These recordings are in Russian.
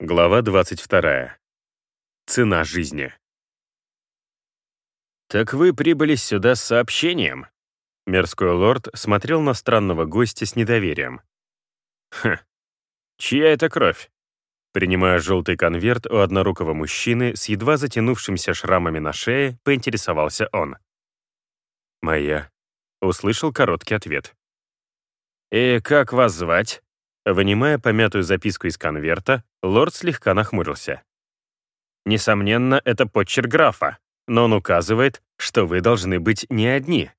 Глава 22. Цена жизни. «Так вы прибыли сюда с сообщением?» Мирской лорд смотрел на странного гостя с недоверием. «Хм, чья это кровь?» Принимая желтый конверт у однорукого мужчины с едва затянувшимися шрамами на шее, поинтересовался он. «Моя», — услышал короткий ответ. «И как вас звать?» Вынимая помятую записку из конверта, лорд слегка нахмурился. «Несомненно, это почерк графа, но он указывает, что вы должны быть не одни.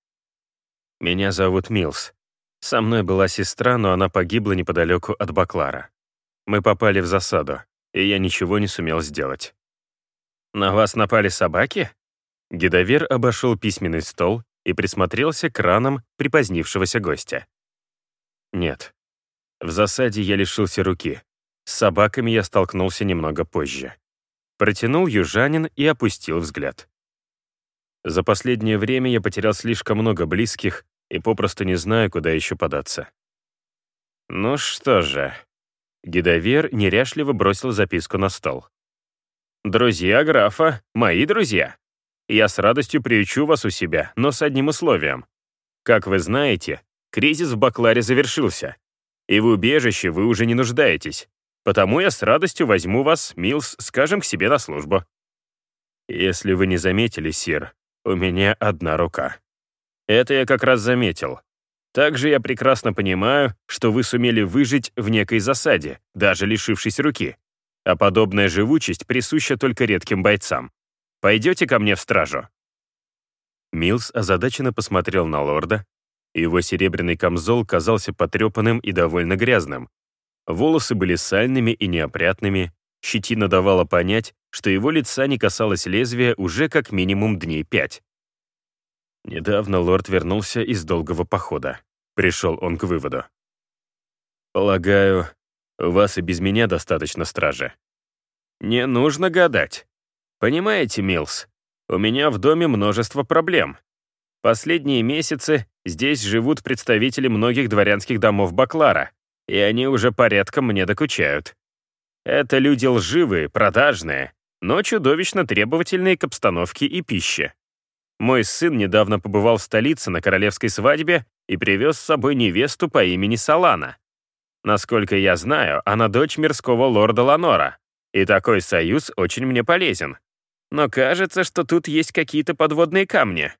Меня зовут Милс. Со мной была сестра, но она погибла неподалеку от Баклара. Мы попали в засаду, и я ничего не сумел сделать. На вас напали собаки? Гидовер обошел письменный стол и присмотрелся к ранам припозднившегося гостя. Нет, в засаде я лишился руки. С собаками я столкнулся немного позже. Протянул южанин и опустил взгляд. За последнее время я потерял слишком много близких и попросту не знаю, куда еще податься. Ну что же. Гидовер неряшливо бросил записку на стол. «Друзья графа, мои друзья. Я с радостью приючу вас у себя, но с одним условием. Как вы знаете, кризис в Бакларе завершился, и в убежище вы уже не нуждаетесь. Потому я с радостью возьму вас, Милс, скажем, к себе на службу. Если вы не заметили, сир, у меня одна рука. Это я как раз заметил. Также я прекрасно понимаю, что вы сумели выжить в некой засаде, даже лишившись руки. А подобная живучесть присуща только редким бойцам. Пойдете ко мне в стражу?» Милс озадаченно посмотрел на лорда, его серебряный камзол казался потрепанным и довольно грязным. Волосы были сальными и неопрятными, щетина давала понять, что его лица не касалось лезвия уже как минимум дней пять. Недавно лорд вернулся из долгого похода. Пришел он к выводу. «Полагаю, у вас и без меня достаточно стражи». «Не нужно гадать. Понимаете, Милс, у меня в доме множество проблем. Последние месяцы здесь живут представители многих дворянских домов Баклара, и они уже порядком мне докучают. Это люди лживые, продажные, но чудовищно требовательные к обстановке и пище. Мой сын недавно побывал в столице на королевской свадьбе и привез с собой невесту по имени Салана. Насколько я знаю, она дочь мирского лорда Ланора, и такой союз очень мне полезен. Но кажется, что тут есть какие-то подводные камни.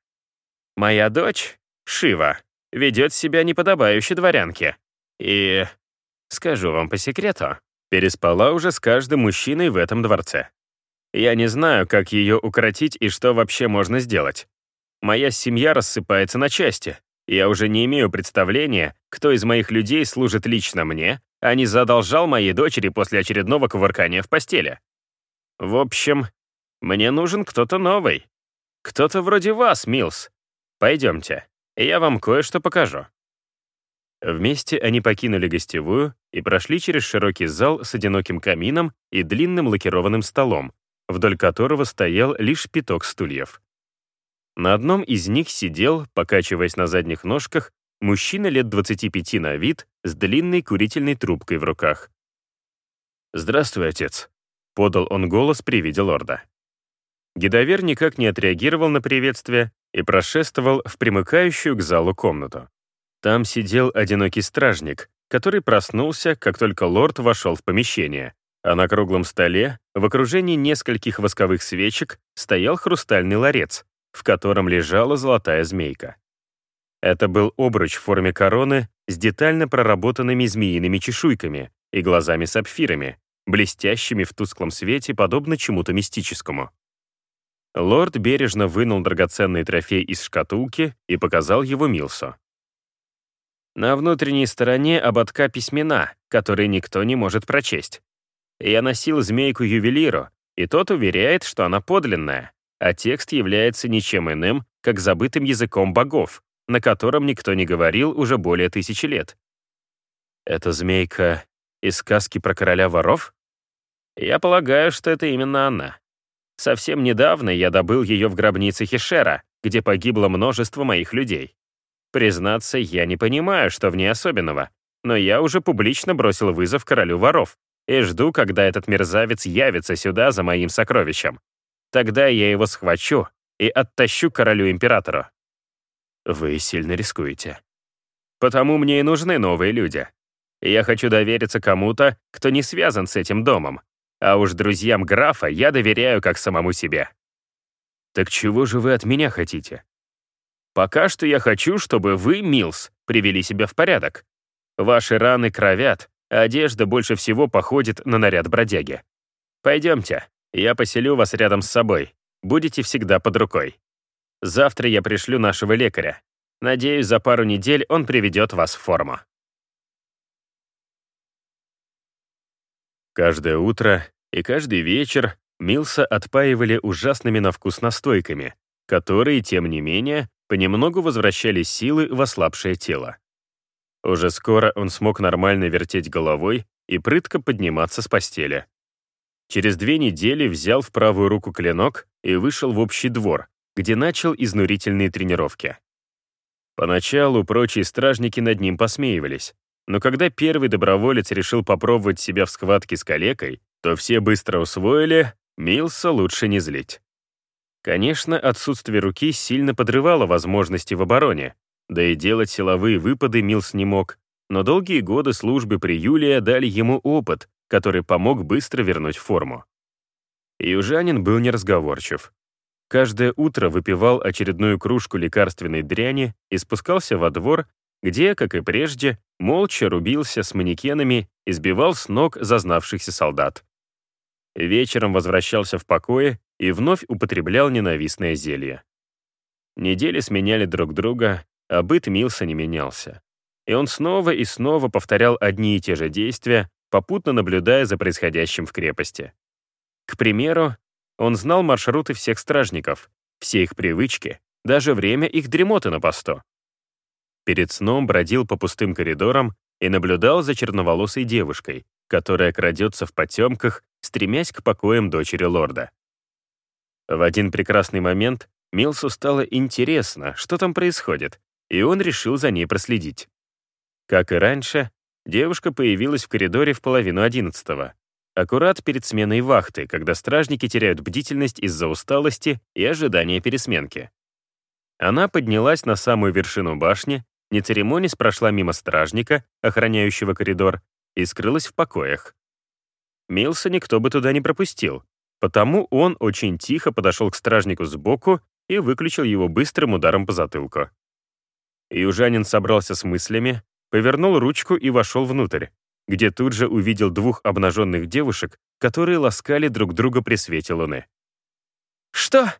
Моя дочь, Шива, ведет себя неподобающе дворянке. И, скажу вам по секрету, переспала уже с каждым мужчиной в этом дворце. Я не знаю, как ее укротить и что вообще можно сделать. Моя семья рассыпается на части. Я уже не имею представления, кто из моих людей служит лично мне, а не задолжал моей дочери после очередного кувыркания в постели. В общем, мне нужен кто-то новый. Кто-то вроде вас, Милс, Пойдемте, я вам кое-что покажу». Вместе они покинули гостевую и прошли через широкий зал с одиноким камином и длинным лакированным столом, вдоль которого стоял лишь пяток стульев. На одном из них сидел, покачиваясь на задних ножках, мужчина лет 25 на вид с длинной курительной трубкой в руках. «Здравствуй, отец», — подал он голос при виде лорда. Гидовер никак не отреагировал на приветствие и прошествовал в примыкающую к залу комнату. Там сидел одинокий стражник, который проснулся, как только лорд вошел в помещение, а на круглом столе, в окружении нескольких восковых свечек, стоял хрустальный ларец, в котором лежала золотая змейка. Это был обруч в форме короны с детально проработанными змеиными чешуйками и глазами-сапфирами, блестящими в тусклом свете, подобно чему-то мистическому. Лорд бережно вынул драгоценный трофей из шкатулки и показал его Милсу. На внутренней стороне ободка письмена, которые никто не может прочесть. Я носил змейку ювелиру, и тот уверяет, что она подлинная, а текст является ничем иным, как забытым языком богов, на котором никто не говорил уже более тысячи лет. Это змейка из сказки про короля воров? Я полагаю, что это именно она. Совсем недавно я добыл ее в гробнице Хишера, где погибло множество моих людей. Признаться, я не понимаю, что в ней особенного, но я уже публично бросил вызов королю воров, и жду, когда этот мерзавец явится сюда за моим сокровищем. Тогда я его схвачу и оттащу королю-императору. Вы сильно рискуете. Потому мне и нужны новые люди. Я хочу довериться кому-то, кто не связан с этим домом. А уж друзьям графа я доверяю как самому себе. Так чего же вы от меня хотите? Пока что я хочу, чтобы вы, Милс, привели себя в порядок. Ваши раны кровят, а одежда больше всего походит на наряд бродяги. Пойдемте, я поселю вас рядом с собой. Будете всегда под рукой. Завтра я пришлю нашего лекаря. Надеюсь, за пару недель он приведет вас в форму. Каждое утро и каждый вечер Милса отпаивали ужасными на вкус настойками, которые, тем не менее, понемногу возвращали силы в ослабшее тело. Уже скоро он смог нормально вертеть головой и прытко подниматься с постели. Через две недели взял в правую руку клинок и вышел в общий двор, где начал изнурительные тренировки. Поначалу прочие стражники над ним посмеивались, но когда первый доброволец решил попробовать себя в схватке с калекой, то все быстро усвоили, Милса лучше не злить. Конечно, отсутствие руки сильно подрывало возможности в обороне, да и делать силовые выпады Милс не мог, но долгие годы службы при Юлия дали ему опыт, который помог быстро вернуть форму. Южанин был неразговорчив. Каждое утро выпивал очередную кружку лекарственной дряни и спускался во двор, где, как и прежде, молча рубился с манекенами и сбивал с ног зазнавшихся солдат. Вечером возвращался в покое и вновь употреблял ненавистное зелье. Недели сменяли друг друга, а быт Милса не менялся. И он снова и снова повторял одни и те же действия, попутно наблюдая за происходящим в крепости. К примеру, он знал маршруты всех стражников, все их привычки, даже время их дремоты на посту. Перед сном бродил по пустым коридорам и наблюдал за черноволосой девушкой, которая крадется в потемках стремясь к покоям дочери лорда. В один прекрасный момент Милсу стало интересно, что там происходит, и он решил за ней проследить. Как и раньше, девушка появилась в коридоре в половину одиннадцатого, аккурат перед сменой вахты, когда стражники теряют бдительность из-за усталости и ожидания пересменки. Она поднялась на самую вершину башни, не церемонясь прошла мимо стражника, охраняющего коридор, и скрылась в покоях. Милса никто бы туда не пропустил, потому он очень тихо подошел к стражнику сбоку и выключил его быстрым ударом по затылку. Южанин собрался с мыслями, повернул ручку и вошел внутрь, где тут же увидел двух обнаженных девушек, которые ласкали друг друга при свете луны. «Что?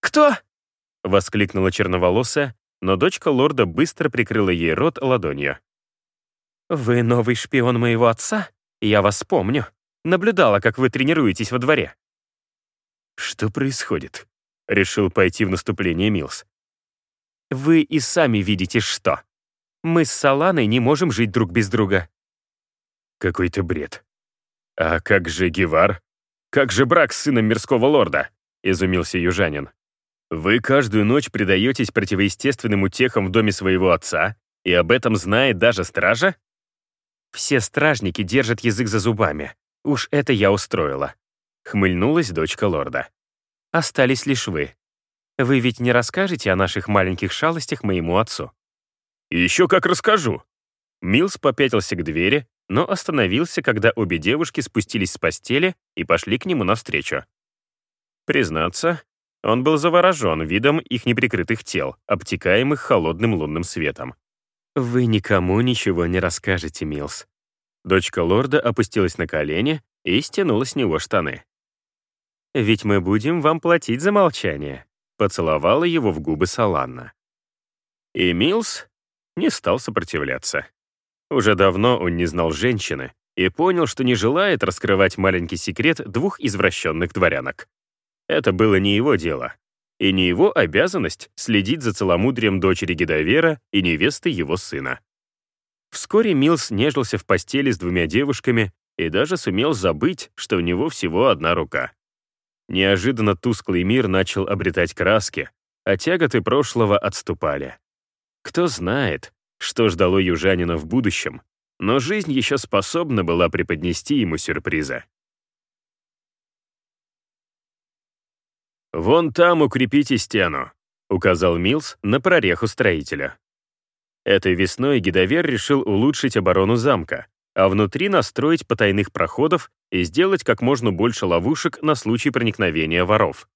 Кто?» — воскликнула черноволосая, но дочка лорда быстро прикрыла ей рот ладонью. «Вы новый шпион моего отца? Я вас помню», Наблюдала, как вы тренируетесь во дворе». «Что происходит?» — решил пойти в наступление Милс. «Вы и сами видите, что. Мы с Саланой не можем жить друг без друга». «Какой-то бред. А как же Гевар? Как же брак с сыном мирского лорда?» — изумился южанин. «Вы каждую ночь предаетесь противоестественным утехам в доме своего отца, и об этом знает даже стража?» «Все стражники держат язык за зубами», Уж это я устроила. Хмыльнулась дочка лорда. Остались лишь вы. Вы ведь не расскажете о наших маленьких шалостях моему отцу? Еще как расскажу. Милс попятился к двери, но остановился, когда обе девушки спустились с постели и пошли к нему навстречу. Признаться, он был заворожен видом их неприкрытых тел, обтекаемых холодным лунным светом. «Вы никому ничего не расскажете, Милс. Дочка лорда опустилась на колени и стянула с него штаны. «Ведь мы будем вам платить за молчание», — поцеловала его в губы Саланна. И Милс не стал сопротивляться. Уже давно он не знал женщины и понял, что не желает раскрывать маленький секрет двух извращенных дворянок. Это было не его дело, и не его обязанность следить за целомудрием дочери Гедовера и невесты его сына. Вскоре Милс нежился в постели с двумя девушками и даже сумел забыть, что у него всего одна рука. Неожиданно тусклый мир начал обретать краски, а тяготы прошлого отступали. Кто знает, что ждало южанина в будущем, но жизнь еще способна была преподнести ему сюрприза. «Вон там укрепите стену», — указал Милс на прореху строителя. Этой весной Гидовер решил улучшить оборону замка, а внутри настроить потайных проходов и сделать как можно больше ловушек на случай проникновения воров.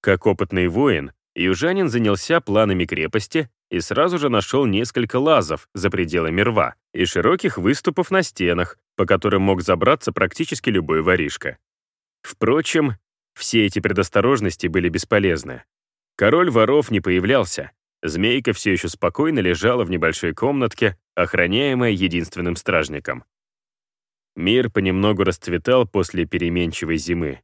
Как опытный воин, южанин занялся планами крепости и сразу же нашел несколько лазов за пределами рва и широких выступов на стенах, по которым мог забраться практически любой воришка. Впрочем, все эти предосторожности были бесполезны. Король воров не появлялся, змейка все еще спокойно лежала в небольшой комнатке, охраняемая единственным стражником. Мир понемногу расцветал после переменчивой зимы.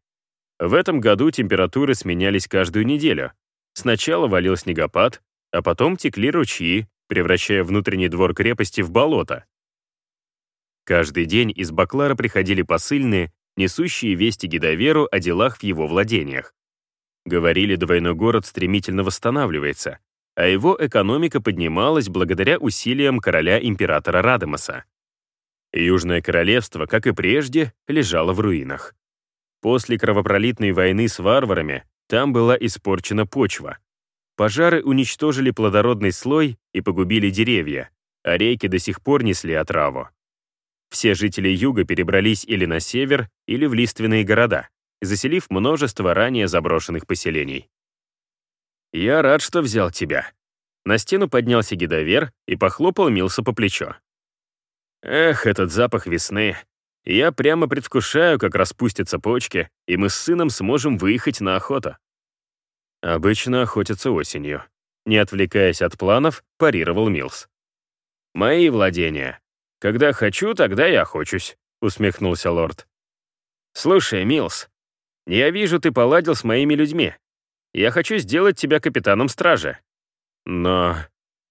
В этом году температуры сменялись каждую неделю. Сначала валил снегопад, а потом текли ручьи, превращая внутренний двор крепости в болото. Каждый день из Баклара приходили посыльные, несущие вести Гидоверу о делах в его владениях. Говорили, двойной город стремительно восстанавливается, а его экономика поднималась благодаря усилиям короля-императора Радамаса. Южное королевство, как и прежде, лежало в руинах. После кровопролитной войны с варварами там была испорчена почва. Пожары уничтожили плодородный слой и погубили деревья, а реки до сих пор несли отраву. Все жители юга перебрались или на север, или в лиственные города, заселив множество ранее заброшенных поселений. «Я рад, что взял тебя». На стену поднялся гидовер и похлопал Милса по плечу. «Эх, этот запах весны. Я прямо предвкушаю, как распустятся почки, и мы с сыном сможем выехать на охоту». Обычно охотятся осенью. Не отвлекаясь от планов, парировал Милс. «Мои владения. Когда хочу, тогда и охочусь», — усмехнулся лорд. «Слушай, Милс, я вижу, ты поладил с моими людьми. Я хочу сделать тебя капитаном стражи». «Но...»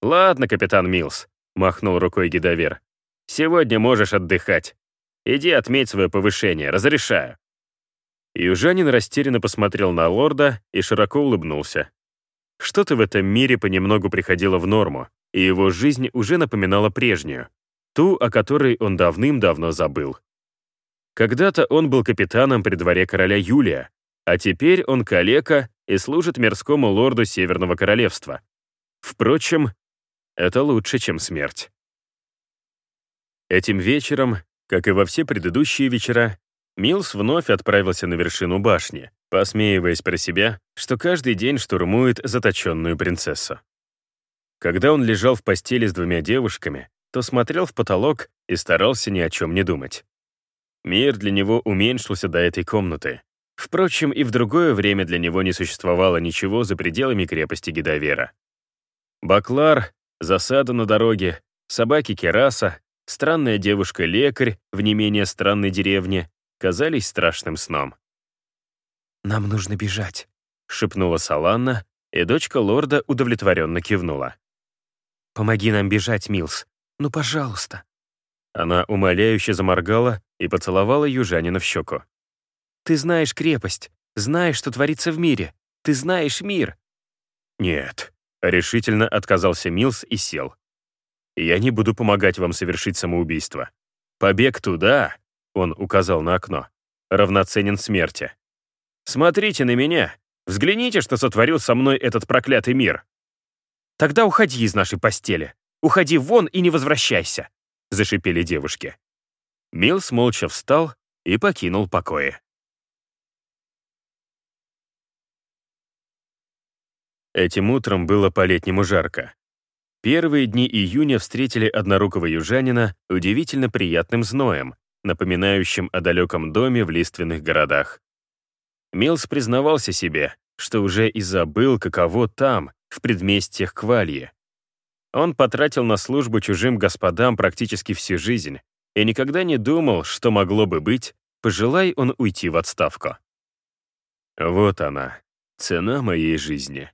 «Ладно, капитан Милс», — махнул рукой Гидовер. «Сегодня можешь отдыхать. Иди отметь свое повышение, разрешаю». Южанин растерянно посмотрел на лорда и широко улыбнулся. Что-то в этом мире понемногу приходило в норму, и его жизнь уже напоминала прежнюю, ту, о которой он давным-давно забыл. Когда-то он был капитаном при дворе короля Юлия, а теперь он калека и служит мирскому лорду Северного Королевства. Впрочем, это лучше, чем смерть. Этим вечером, как и во все предыдущие вечера, Милс вновь отправился на вершину башни, посмеиваясь про себя, что каждый день штурмует заточенную принцессу. Когда он лежал в постели с двумя девушками, то смотрел в потолок и старался ни о чем не думать. Мир для него уменьшился до этой комнаты, Впрочем, и в другое время для него не существовало ничего за пределами крепости Гидовера. Баклар, засада на дороге, собаки Кераса, странная девушка-лекарь в не менее странной деревне казались страшным сном. «Нам нужно бежать», — шепнула Саланна, и дочка лорда удовлетворенно кивнула. «Помоги нам бежать, Милс. Ну, пожалуйста». Она умоляюще заморгала и поцеловала южанина в щеку. Ты знаешь крепость, знаешь, что творится в мире. Ты знаешь мир». «Нет», — решительно отказался Милс и сел. «Я не буду помогать вам совершить самоубийство. Побег туда», — он указал на окно, — равноценен смерти. «Смотрите на меня. Взгляните, что сотворил со мной этот проклятый мир». «Тогда уходи из нашей постели. Уходи вон и не возвращайся», — зашипели девушки. Милс молча встал и покинул покои. Этим утром было по-летнему жарко. Первые дни июня встретили однорукого южанина удивительно приятным зноем, напоминающим о далеком доме в лиственных городах. Милс признавался себе, что уже и забыл, каково там, в предместьях Квальи. Он потратил на службу чужим господам практически всю жизнь и никогда не думал, что могло бы быть, пожелай он уйти в отставку. Вот она, цена моей жизни.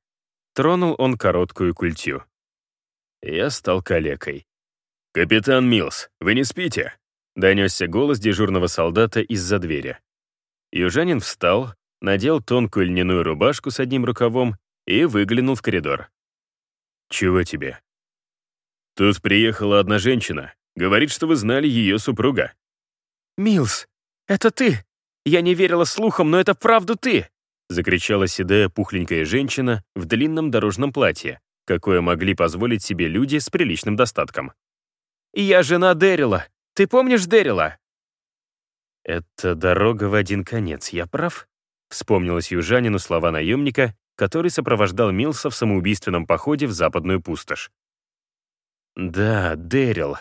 Тронул он короткую культю. Я стал калекой. «Капитан Милс, вы не спите?» Донесся голос дежурного солдата из-за двери. Южанин встал, надел тонкую льняную рубашку с одним рукавом и выглянул в коридор. «Чего тебе?» «Тут приехала одна женщина, Говорит, что вы знали ее супруга». «Милс, это ты! Я не верила слухам, но это вправду ты!» Закричала седая пухленькая женщина в длинном дорожном платье, какое могли позволить себе люди с приличным достатком. «Я жена Дэрила. Ты помнишь Дэрила?» «Это дорога в один конец, я прав?» Вспомнилось южанину слова наемника, который сопровождал Милса в самоубийственном походе в западную пустошь. «Да, Дэрил.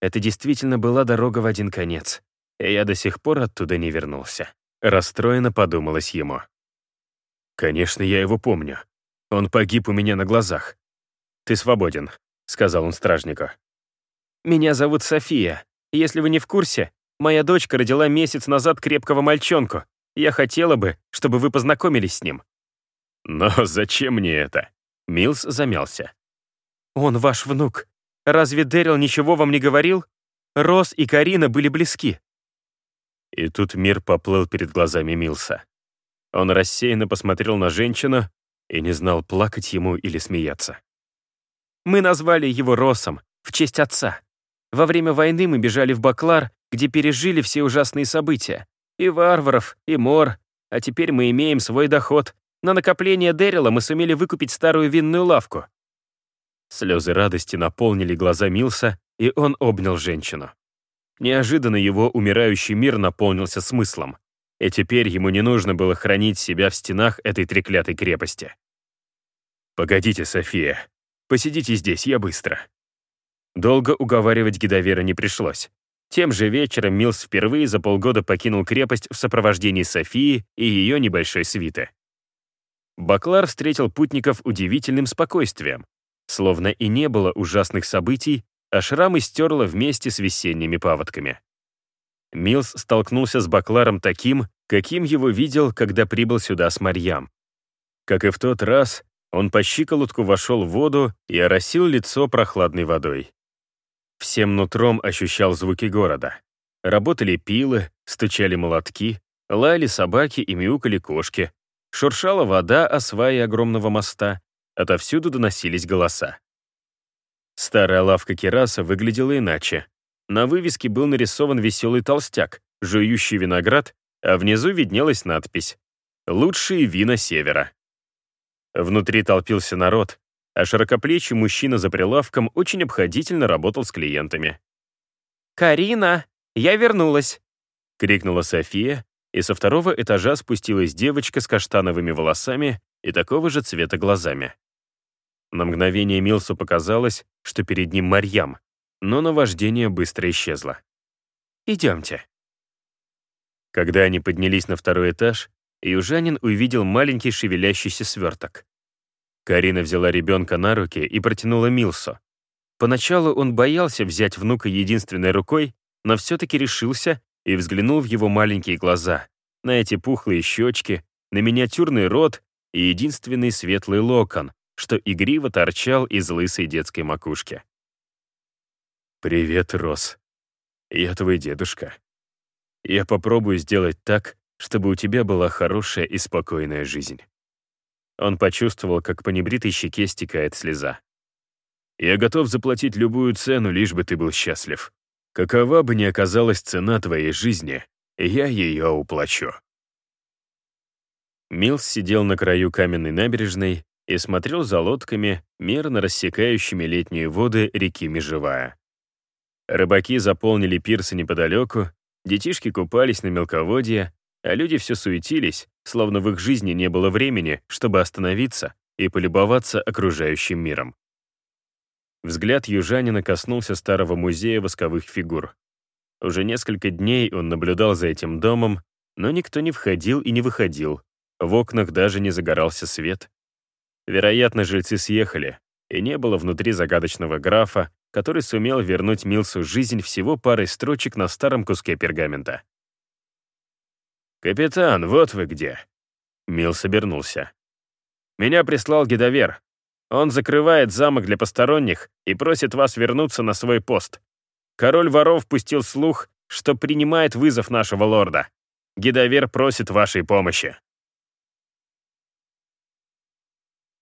Это действительно была дорога в один конец. Я до сих пор оттуда не вернулся». Расстроенно подумалось ему. «Конечно, я его помню. Он погиб у меня на глазах. Ты свободен», — сказал он стражнику. «Меня зовут София. Если вы не в курсе, моя дочка родила месяц назад крепкого мальчонку. Я хотела бы, чтобы вы познакомились с ним». «Но зачем мне это?» Милс замялся. «Он ваш внук. Разве Дэрил ничего вам не говорил? Рос и Карина были близки». И тут мир поплыл перед глазами Милса. Он рассеянно посмотрел на женщину и не знал, плакать ему или смеяться. «Мы назвали его Росом, в честь отца. Во время войны мы бежали в Баклар, где пережили все ужасные события. И варваров, и мор. А теперь мы имеем свой доход. На накопление Дэрила мы сумели выкупить старую винную лавку». Слезы радости наполнили глаза Милса, и он обнял женщину. Неожиданно его умирающий мир наполнился смыслом и теперь ему не нужно было хранить себя в стенах этой треклятой крепости. «Погодите, София. Посидите здесь, я быстро». Долго уговаривать Гидовера не пришлось. Тем же вечером Милс впервые за полгода покинул крепость в сопровождении Софии и ее небольшой свиты. Баклар встретил путников удивительным спокойствием. Словно и не было ужасных событий, а шрамы стерло вместе с весенними паводками. Милс столкнулся с Бакларом таким, каким его видел, когда прибыл сюда с Марьям. Как и в тот раз, он по щиколотку вошел в воду и оросил лицо прохладной водой. Всем нутром ощущал звуки города. Работали пилы, стучали молотки, лаяли собаки и мяукали кошки. Шуршала вода о свае огромного моста, отовсюду доносились голоса. Старая лавка Кераса выглядела иначе. На вывеске был нарисован веселый толстяк, жующий виноград, а внизу виднелась надпись «Лучшие вина севера». Внутри толпился народ, а широкоплечий мужчина за прилавком очень обходительно работал с клиентами. «Карина, я вернулась!» — крикнула София, и со второго этажа спустилась девочка с каштановыми волосами и такого же цвета глазами. На мгновение Милсу показалось, что перед ним Марьям, но наваждение быстро исчезло. «Идемте». Когда они поднялись на второй этаж, южанин увидел маленький шевелящийся сверток. Карина взяла ребенка на руки и протянула Милсу. Поначалу он боялся взять внука единственной рукой, но все-таки решился и взглянул в его маленькие глаза, на эти пухлые щечки, на миниатюрный рот и единственный светлый локон, что игриво торчал из лысой детской макушки. «Привет, Рос. Я твой дедушка. Я попробую сделать так, чтобы у тебя была хорошая и спокойная жизнь». Он почувствовал, как по небритой щеке стекает слеза. «Я готов заплатить любую цену, лишь бы ты был счастлив. Какова бы ни оказалась цена твоей жизни, я ее уплачу». Милс сидел на краю каменной набережной и смотрел за лодками, мерно рассекающими летние воды реки Межевая. Рыбаки заполнили пирсы неподалеку, детишки купались на мелководье, а люди все суетились, словно в их жизни не было времени, чтобы остановиться и полюбоваться окружающим миром. Взгляд южанина коснулся старого музея восковых фигур. Уже несколько дней он наблюдал за этим домом, но никто не входил и не выходил, в окнах даже не загорался свет. Вероятно, жильцы съехали, и не было внутри загадочного графа, который сумел вернуть Милсу жизнь всего парой строчек на старом куске пергамента. «Капитан, вот вы где!» Милс обернулся. «Меня прислал Гидовер. Он закрывает замок для посторонних и просит вас вернуться на свой пост. Король воров пустил слух, что принимает вызов нашего лорда. Гидовер просит вашей помощи».